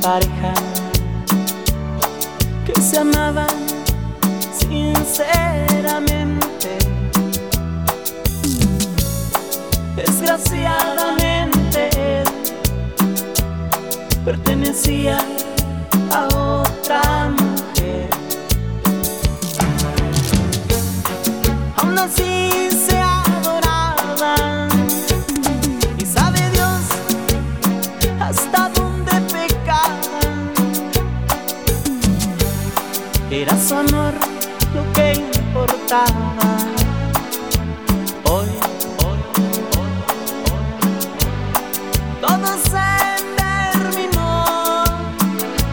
pareja que se amaban sinceramente. Desgraciadamente pertenecía a otra mujer. Aún así Era su amor lo que importaba. Hoy, hoy, hoy, hoy, todo se terminó,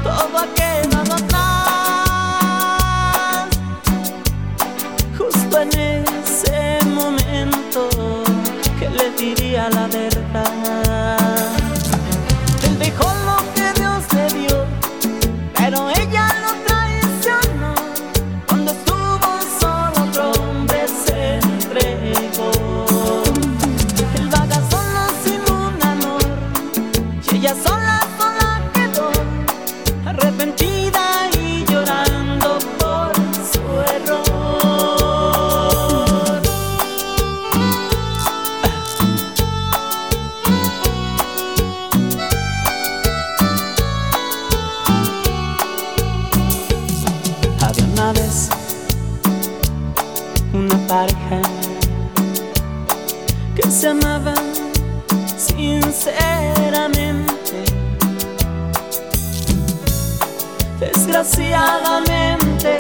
todo ha quedado atrás. Justo en ese momento que le diría la verdad. Una vez una pareja que se amaba sinceramente. Desgraciadamente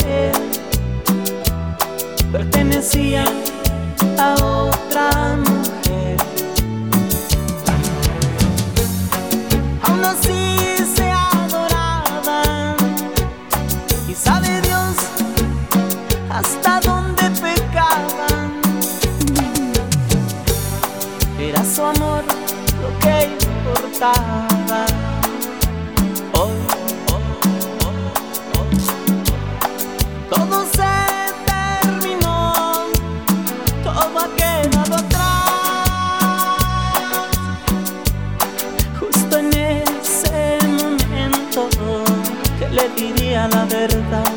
pertenecía a otra mujer. Aún así se adoraban y sabe Era su amor lo que importaba. Hoy, hoy, hoy, hoy, todo se terminó, todo ha quedado atrás. Justo en ese momento que le diría la verdad.